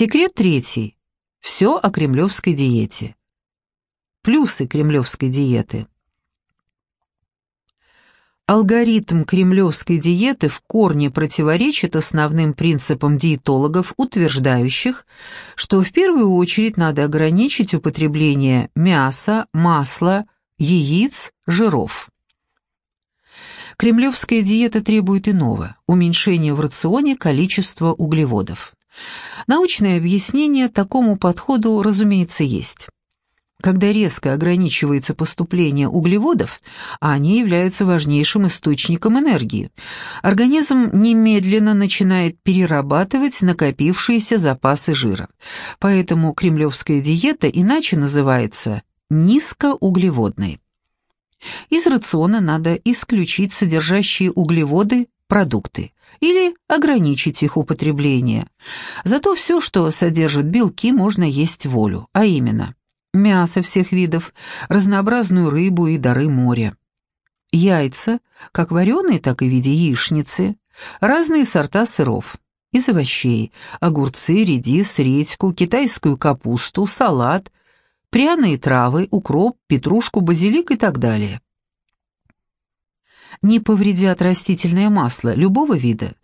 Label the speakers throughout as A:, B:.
A: Секрет третий. Все о кремлевской диете. Плюсы кремлевской диеты. Алгоритм кремлевской диеты в корне противоречит основным принципам диетологов, утверждающих, что в первую очередь надо ограничить употребление мяса, масла, яиц, жиров. Кремлевская диета требует иного – уменьшения в рационе количества углеводов. Научное объяснение такому подходу, разумеется, есть. Когда резко ограничивается поступление углеводов, они являются важнейшим источником энергии, организм немедленно начинает перерабатывать накопившиеся запасы жира. Поэтому кремлевская диета иначе называется низкоуглеводной. Из рациона надо исключить содержащие углеводы продукты или ограничить их употребление. Зато все, что содержит белки, можно есть волю, а именно мясо всех видов, разнообразную рыбу и дары моря. Яйца, как вареные, так и в виде яичницы, разные сорта сыров, из овощей, огурцы, редис, редьку, китайскую капусту, салат, пряные травы, укроп, петрушку, базилик и так далее. Не повредят растительное масло любого вида,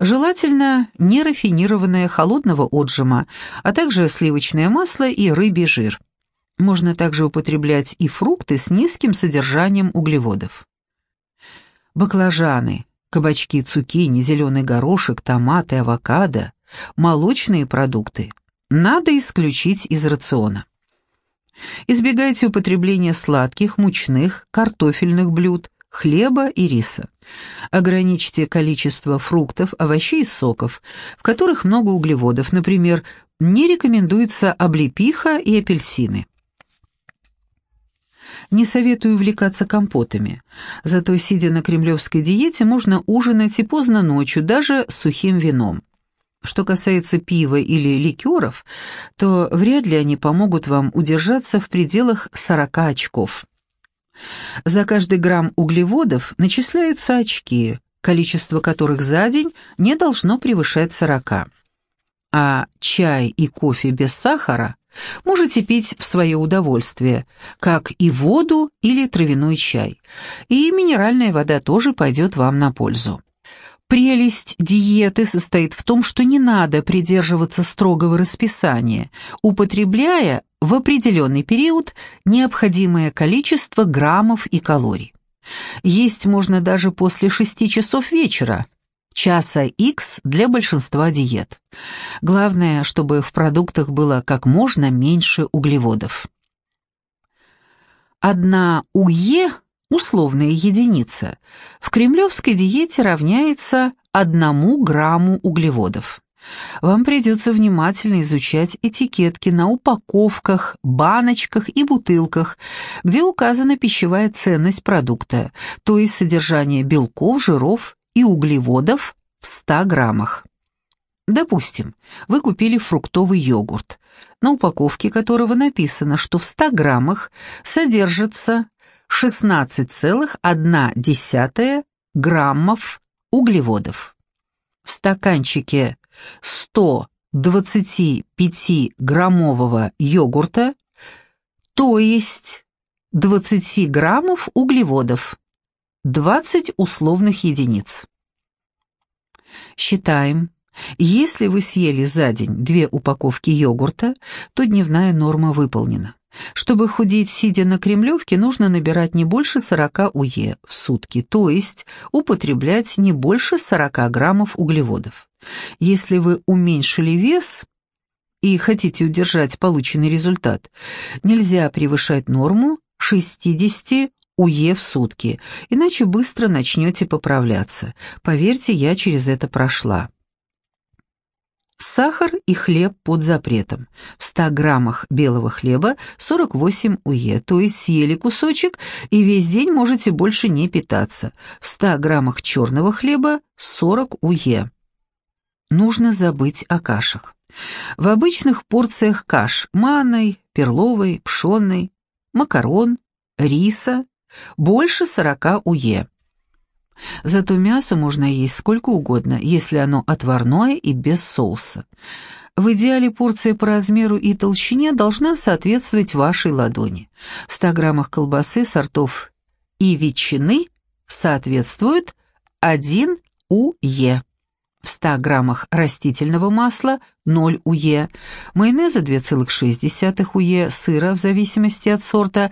A: желательно нерафинированное холодного отжима, а также сливочное масло и рыбий жир. Можно также употреблять и фрукты с низким содержанием углеводов. Баклажаны, кабачки, цукини, зеленый горошек, томаты, авокадо, молочные продукты надо исключить из рациона. Избегайте употребления сладких, мучных, картофельных блюд, хлеба и риса. Ограничьте количество фруктов, овощей и соков, в которых много углеводов, например, не рекомендуется облепиха и апельсины. Не советую увлекаться компотами. Зато, сидя на кремлевской диете, можно ужинать и поздно ночью, даже сухим вином. Что касается пива или ликеров, то вряд ли они помогут вам удержаться в пределах 40 очков. За каждый грамм углеводов начисляются очки, количество которых за день не должно превышать 40. А чай и кофе без сахара Можете пить в свое удовольствие, как и воду или травяной чай. И минеральная вода тоже пойдет вам на пользу. Прелесть диеты состоит в том, что не надо придерживаться строгого расписания, употребляя в определенный период необходимое количество граммов и калорий. Есть можно даже после 6 часов вечера, часа X для большинства диет. Главное, чтобы в продуктах было как можно меньше углеводов. Одна УЕ, условная единица, в кремлевской диете равняется одному грамму углеводов. Вам придется внимательно изучать этикетки на упаковках, баночках и бутылках, где указана пищевая ценность продукта, то есть содержание белков, жиров и углеводов в 100 граммах. Допустим, вы купили фруктовый йогурт, на упаковке которого написано, что в 100 граммах содержится 16,1 граммов углеводов. В стаканчике 125-граммового йогурта, то есть 20 граммов углеводов, 20 условных единиц. Считаем. Если вы съели за день две упаковки йогурта, то дневная норма выполнена. Чтобы худеть, сидя на кремлевке, нужно набирать не больше 40 УЕ в сутки, то есть употреблять не больше 40 граммов углеводов. Если вы уменьшили вес и хотите удержать полученный результат, нельзя превышать норму 60 УЕ в сутки, иначе быстро начнете поправляться. Поверьте, я через это прошла. Сахар и хлеб под запретом. В 100 граммах белого хлеба 48 УЕ, то есть съели кусочек и весь день можете больше не питаться. В 100 граммах черного хлеба 40 УЕ. Нужно забыть о кашах. В обычных порциях каш – манной, перловой, пшенной, макарон, риса, больше 40 УЕ. Зато мясо можно есть сколько угодно, если оно отварное и без соуса. В идеале порция по размеру и толщине должна соответствовать вашей ладони. В 100 граммах колбасы сортов и ветчины соответствует 1 УЕ. В 100 граммах растительного масла 0 УЕ, майонеза 2,6 УЕ, сыра в зависимости от сорта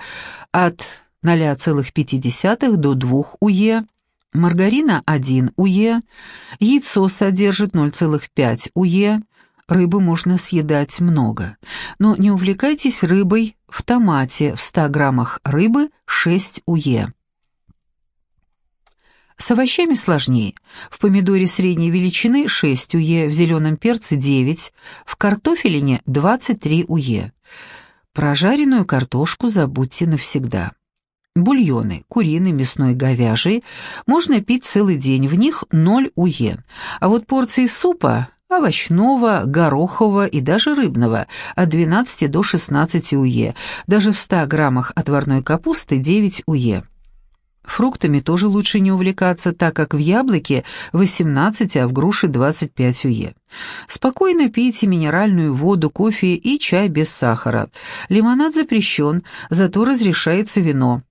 A: от 0,5 до 2 УЕ, маргарина 1 УЕ, яйцо содержит 0,5 УЕ, рыбы можно съедать много. Но не увлекайтесь рыбой в томате, в 100 граммах рыбы 6 УЕ. С овощами сложнее. В помидоре средней величины 6 УЕ, в зеленом перце 9, в картофелине 23 УЕ. Прожаренную картошку забудьте навсегда. Бульоны, куриный, мясной, говяжий, можно пить целый день, в них 0 УЕ. А вот порции супа, овощного, горохового и даже рыбного, от 12 до 16 УЕ, даже в 100 граммах отварной капусты 9 УЕ. Фруктами тоже лучше не увлекаться, так как в яблоке 18, а в груше 25 уе. Спокойно пейте минеральную воду, кофе и чай без сахара. Лимонад запрещен, зато разрешается вино.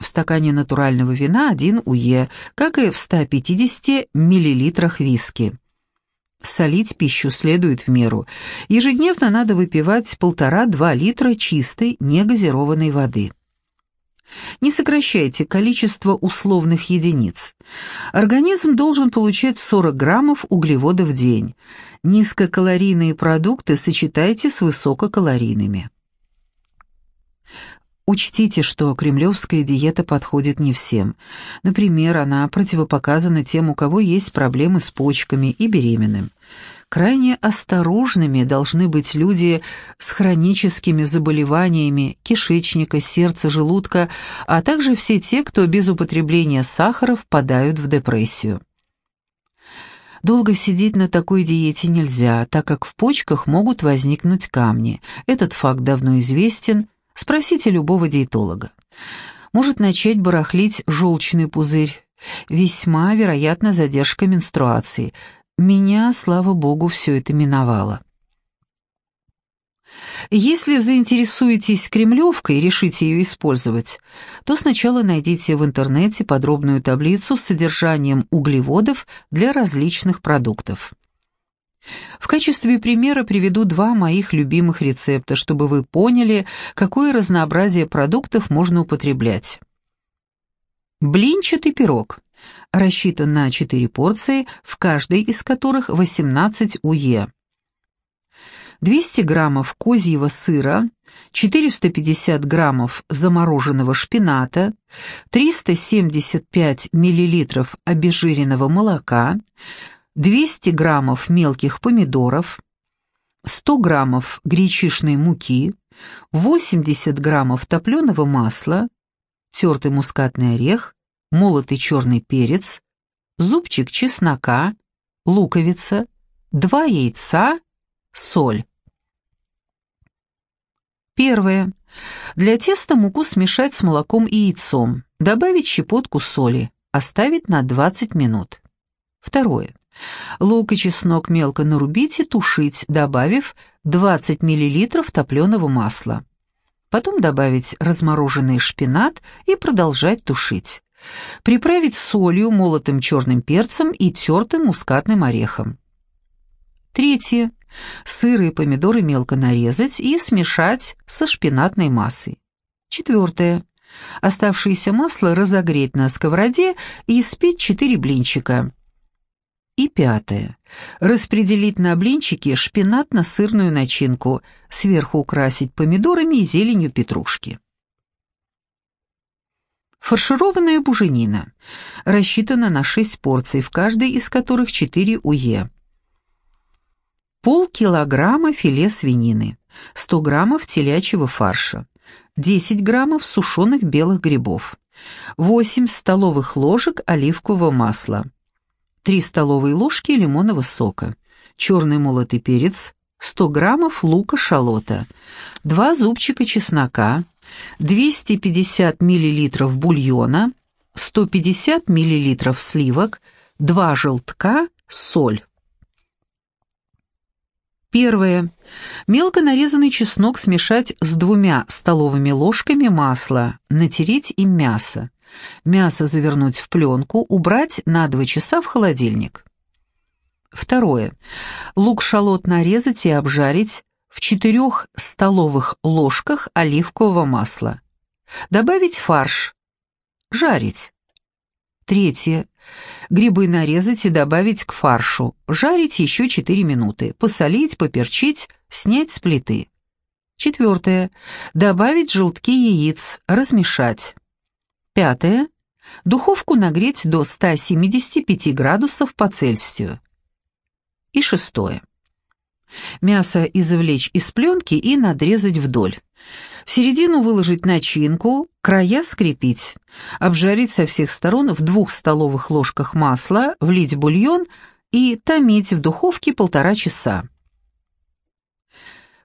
A: В стакане натурального вина 1 уе, как и в 150 миллилитрах виски. Солить пищу следует в меру. Ежедневно надо выпивать 1,5-2 литра чистой, негазированной воды. Не сокращайте количество условных единиц. Организм должен получать 40 граммов углеводов в день. Низкокалорийные продукты сочетайте с высококалорийными. Учтите, что кремлевская диета подходит не всем. Например, она противопоказана тем, у кого есть проблемы с почками и беременным. Крайне осторожными должны быть люди с хроническими заболеваниями кишечника, сердца, желудка, а также все те, кто без употребления сахара впадают в депрессию. Долго сидеть на такой диете нельзя, так как в почках могут возникнуть камни. Этот факт давно известен, спросите любого диетолога. Может начать барахлить желчный пузырь, весьма вероятно задержка менструации – меня, слава богу, все это миновало. Если заинтересуетесь кремлевкой и решите ее использовать, то сначала найдите в интернете подробную таблицу с содержанием углеводов для различных продуктов. В качестве примера приведу два моих любимых рецепта, чтобы вы поняли, какое разнообразие продуктов можно употреблять. Блинчатый пирог рассчитан на 4 порции, в каждой из которых 18 УЕ. 200 граммов козьего сыра, 450 граммов замороженного шпината, 375 миллилитров обезжиренного молока, 200 граммов мелких помидоров, 100 граммов гречишной муки, 80 граммов топленого масла, тертый мускатный орех, молотый черный перец, зубчик чеснока, луковица, два яйца, соль. Первое. Для теста муку смешать с молоком и яйцом, добавить щепотку соли, оставить на 20 минут. Второе. Лук и чеснок мелко нарубить и тушить, добавив 20 мл топленого масла. Потом добавить размороженный шпинат и продолжать тушить. Приправить солью, молотым черным перцем и тертым мускатным орехом. Третье. Сыры и помидоры мелко нарезать и смешать со шпинатной массой. Четвертое. Оставшееся масло разогреть на сковороде и испечь 4 блинчика. И пятое. Распределить на блинчики шпинатно-сырную начинку, сверху украсить помидорами и зеленью петрушки. Фаршированная буженина. Рассчитана на 6 порций, в каждой из которых 4 УЕ. Полкилограмма филе свинины. 100 граммов телячьего фарша. 10 граммов сушеных белых грибов. 8 столовых ложек оливкового масла. 3 столовые ложки лимонного сока. Черный молотый перец. 100 граммов лука-шалота. 2 зубчика чеснока. 250 мл бульона, 150 мл сливок, 2 желтка, соль. Первое. Мелко нарезанный чеснок смешать с двумя столовыми ложками масла, натереть им мясо. Мясо завернуть в пленку, убрать на 2 часа в холодильник. Второе. Лук-шалот нарезать и обжарить в 4 столовых ложках оливкового масла. Добавить фарш. Жарить. Третье. Грибы нарезать и добавить к фаршу. Жарить еще 4 минуты. Посолить, поперчить, снять с плиты. Четвертое. Добавить желтки яиц, размешать. Пятое. Духовку нагреть до 175 градусов по Цельсию. И шестое. Мясо извлечь из пленки и надрезать вдоль. В середину выложить начинку, края скрепить. Обжарить со всех сторон в двух столовых ложках масла, влить бульон и томить в духовке полтора часа.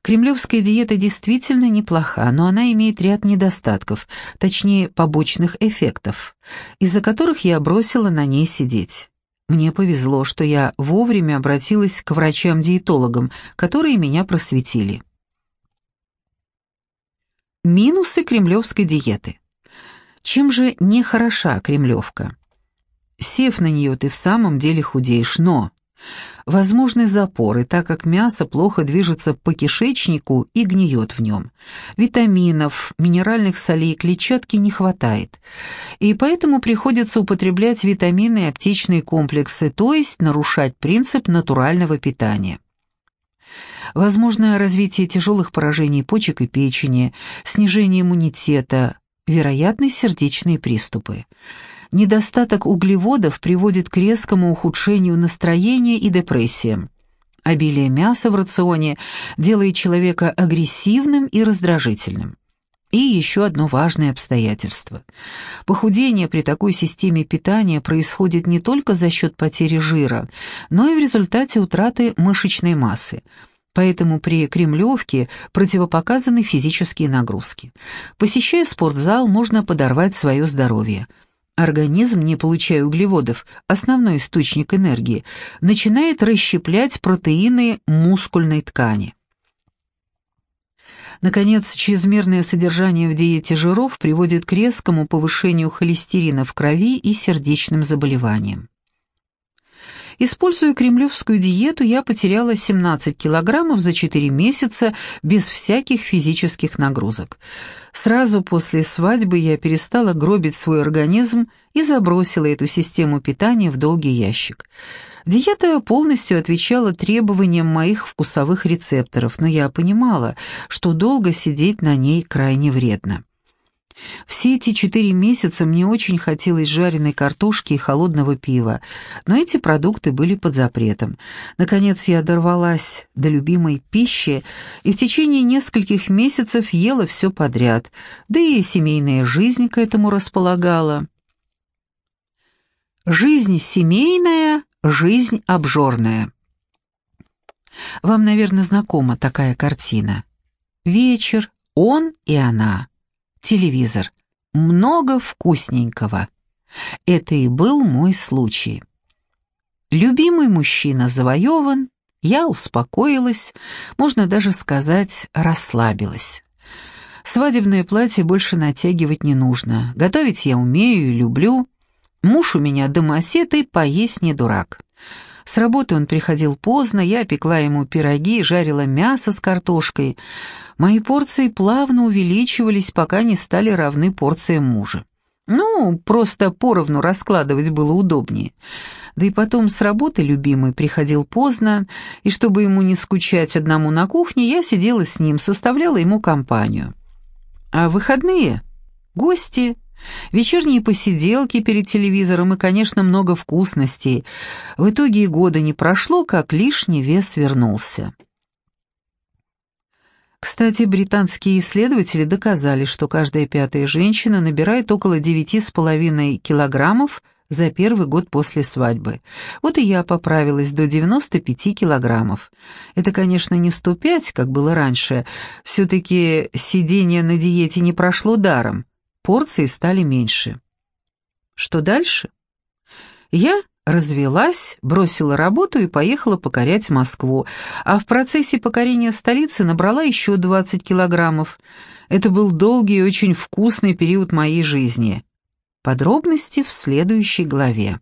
A: Кремлевская диета действительно неплоха, но она имеет ряд недостатков, точнее побочных эффектов, из-за которых я бросила на ней сидеть. Мне повезло, что я вовремя обратилась к врачам-диетологам, которые меня просветили. Минусы кремлевской диеты. Чем же не хороша кремлевка? Сев на нее, ты в самом деле худеешь, но Возможны запоры, так как мясо плохо движется по кишечнику и гниет в нем. Витаминов, минеральных солей, клетчатки не хватает. И поэтому приходится употреблять витамины и аптечные комплексы, то есть нарушать принцип натурального питания. Возможно развитие тяжелых поражений почек и печени, снижение иммунитета, вероятны сердечные приступы. Недостаток углеводов приводит к резкому ухудшению настроения и депрессиям. Обилие мяса в рационе делает человека агрессивным и раздражительным. И еще одно важное обстоятельство. Похудение при такой системе питания происходит не только за счет потери жира, но и в результате утраты мышечной массы. Поэтому при кремлевке противопоказаны физические нагрузки. Посещая спортзал, можно подорвать свое здоровье – Организм, не получая углеводов, основной источник энергии, начинает расщеплять протеины мускульной ткани. Наконец, чрезмерное содержание в диете жиров приводит к резкому повышению холестерина в крови и сердечным заболеваниям. Используя кремлевскую диету, я потеряла 17 килограммов за 4 месяца без всяких физических нагрузок. Сразу после свадьбы я перестала гробить свой организм и забросила эту систему питания в долгий ящик. Диета полностью отвечала требованиям моих вкусовых рецепторов, но я понимала, что долго сидеть на ней крайне вредно. Все эти четыре месяца мне очень хотелось жареной картошки и холодного пива, но эти продукты были под запретом. Наконец я дорвалась до любимой пищи и в течение нескольких месяцев ела все подряд, да и семейная жизнь к этому располагала. Жизнь семейная, жизнь обжорная. Вам, наверное, знакома такая картина. Вечер, он и она телевизор. Много вкусненького. Это и был мой случай. Любимый мужчина завоеван, я успокоилась, можно даже сказать, расслабилась. Свадебное платье больше натягивать не нужно. Готовить я умею и люблю. Муж у меня домосед и поесть не дурак. С работы он приходил поздно, я пекла ему пироги, жарила мясо с картошкой. Мои порции плавно увеличивались, пока не стали равны порциям мужа. Ну, просто поровну раскладывать было удобнее. Да и потом с работы любимый приходил поздно, и чтобы ему не скучать одному на кухне, я сидела с ним, составляла ему компанию. А выходные — гости, Вечерние посиделки перед телевизором и, конечно, много вкусностей. В итоге и года не прошло, как лишний вес вернулся. Кстати, британские исследователи доказали, что каждая пятая женщина набирает около 9,5 килограммов за первый год после свадьбы. Вот и я поправилась до 95 килограммов. Это, конечно, не 105, как было раньше. Все-таки сидение на диете не прошло даром порции стали меньше. Что дальше? Я развелась, бросила работу и поехала покорять Москву, а в процессе покорения столицы набрала еще 20 килограммов. Это был долгий и очень вкусный период моей жизни. Подробности в следующей главе.